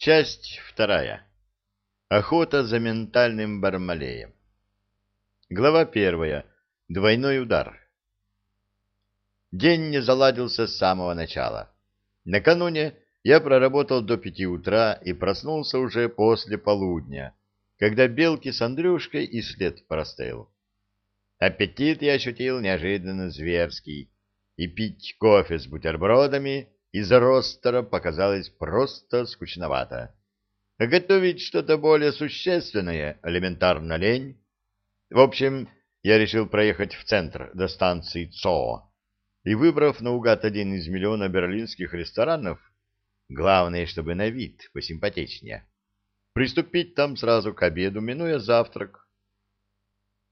Часть вторая. Охота за ментальным бармалеем. Глава первая. Двойной удар. День не заладился с самого начала. Накануне я проработал до пяти утра и проснулся уже после полудня, когда белки с Андрюшкой и след простыл. Аппетит я ощутил неожиданно зверский, и пить кофе с бутербродами из ростера показалось просто скучновато. Готовить что-то более существенное элементарно лень. В общем, я решил проехать в центр до станции ЦО и, выбрав наугад один из миллиона берлинских ресторанов, главное, чтобы на вид посимпатичнее, приступить там сразу к обеду, минуя завтрак.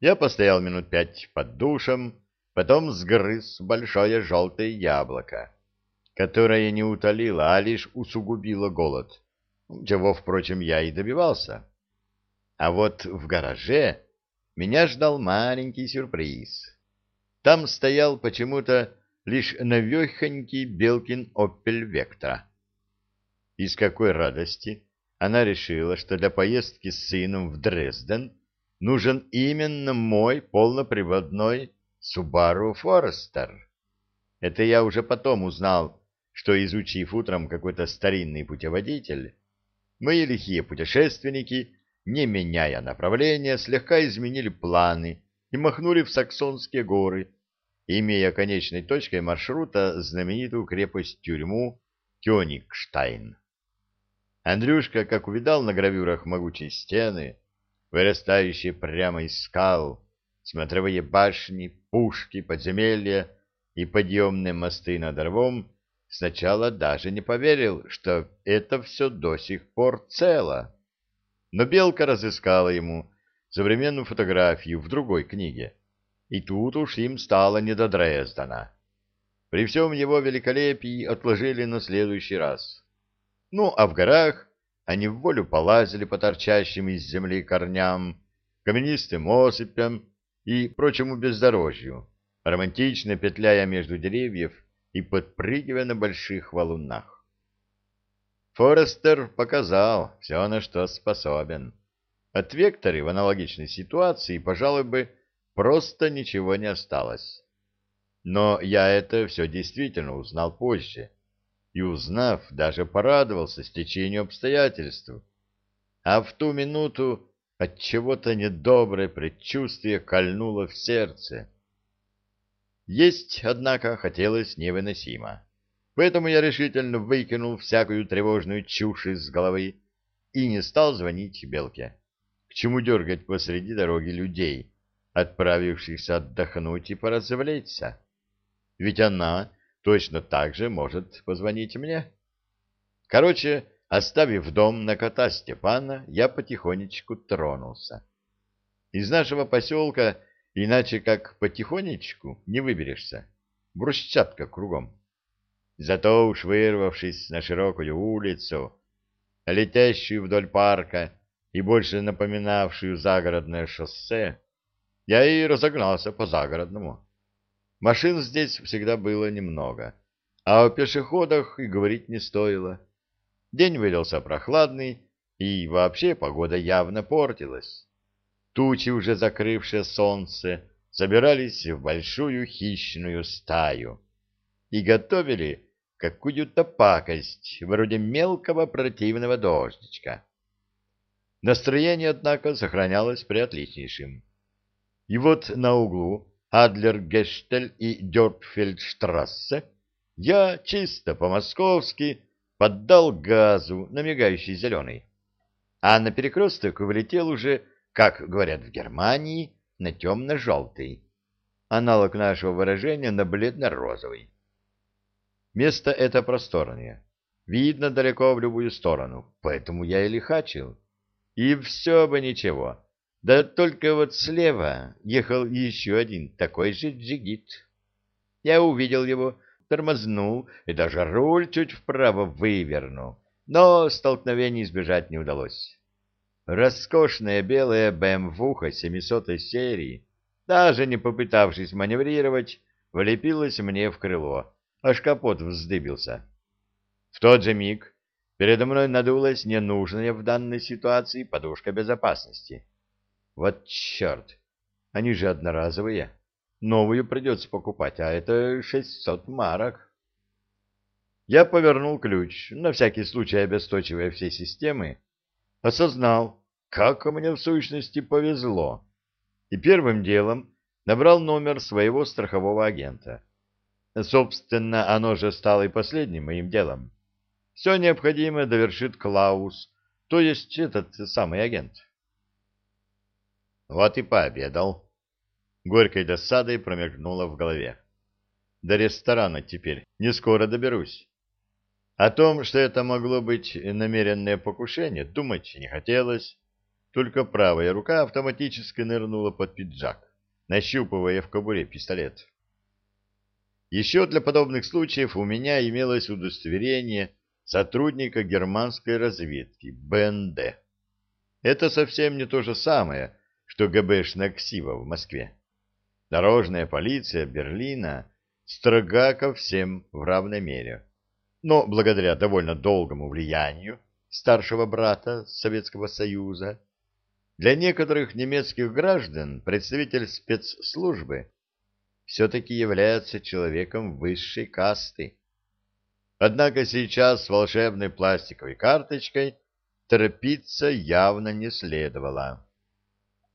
Я постоял минут пять под душем, потом сгрыз большое желтое яблоко, которое не утолило, а лишь усугубило голод, чего, впрочем, я и добивался. А вот в гараже меня ждал маленький сюрприз. Там стоял почему-то лишь навехонький Белкин «Опель Вектора». И с какой радости она решила, что для поездки с сыном в Дрезден нужен именно мой полноприводной Subaru Forester. Это я уже потом узнал, что, изучив утром какой-то старинный путеводитель, мои лихие путешественники, не меняя направления, слегка изменили планы и махнули в Саксонские горы, имея конечной точкой маршрута знаменитую крепость-тюрьму Кёнигштайн. Андрюшка, как увидал на гравюрах могучие стены, вырастающие прямо из скал, смотровые башни, пушки, подземелья и подъемные мосты над рвом, сначала даже не поверил, что это все до сих пор цело. Но Белка разыскала ему современную фотографию в другой книге и тут уж им стало не до Дрездена. При всем его великолепии отложили на следующий раз. Ну, а в горах они в волю полазили по торчащим из земли корням, каменистым осыпям и прочему бездорожью, романтично петляя между деревьев и подпрыгивая на больших валунах. Форестер показал все, на что способен. От Вектори в аналогичной ситуации, пожалуй бы, Просто ничего не осталось. Но я это все действительно узнал позже. И узнав, даже порадовался стечению обстоятельств. А в ту минуту от чего-то недоброе предчувствие кольнуло в сердце. Есть, однако, хотелось невыносимо. Поэтому я решительно выкинул всякую тревожную чушь из головы и не стал звонить Белке. К чему дергать посреди дороги людей, отправившихся отдохнуть и поразвлечься. Ведь она точно так же может позвонить мне. Короче, оставив дом на кота Степана, я потихонечку тронулся. Из нашего поселка иначе как потихонечку не выберешься. Брусчатка кругом. Зато уж вырвавшись на широкую улицу, летящую вдоль парка и больше напоминавшую загородное шоссе, я и разогнался по загородному. Машин здесь всегда было немного, а о пешеходах и говорить не стоило. День выдался прохладный, и вообще погода явно портилась. Тучи, уже закрывшие солнце, собирались в большую хищную стаю и готовили какую-то пакость, вроде мелкого противного дождичка. Настроение, однако, сохранялось приотличнейшим. И вот на углу Адлер-Гештель и Дёртфельдштрассе я чисто по-московски поддал газу на мигающий зеленый, а на перекресток вылетел уже, как говорят в Германии, на темно-желтый, аналог нашего выражения на бледно-розовый. Место это просторное, видно далеко в любую сторону, поэтому я и лихачил. И все бы ничего, да только вот слева ехал еще один такой же джигит. Я увидел его, тормознул и даже руль чуть вправо вывернул, но столкновений избежать не удалось. Роскошная белая БМВуха 700 серии, даже не попытавшись маневрировать, влепилась мне в крыло, аж капот вздыбился. В тот же миг Передо мной надулась ненужная в данной ситуации подушка безопасности. Вот черт! Они же одноразовые. Новую придется покупать, а это шестьсот марок. Я повернул ключ, на всякий случай обесточивая все системы, осознал, как мне в сущности повезло, и первым делом набрал номер своего страхового агента. Собственно, оно же стало и последним моим делом. Все необходимое довершит Клаус, то есть этот самый агент. Вот и пообедал. Горькой досадой промелькнуло в голове. До ресторана теперь не скоро доберусь. О том, что это могло быть намеренное покушение, думать не хотелось. Только правая рука автоматически нырнула под пиджак, нащупывая в кобуре пистолет. Еще для подобных случаев у меня имелось удостоверение сотрудника германской разведки, БНД. Это совсем не то же самое, что ГБшная ксива в Москве. Дорожная полиция Берлина строга ко всем в равной мере но благодаря довольно долгому влиянию старшего брата Советского Союза для некоторых немецких граждан представитель спецслужбы все-таки является человеком высшей касты. Однако сейчас с волшебной пластиковой карточкой торопиться явно не следовало.